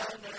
ربنا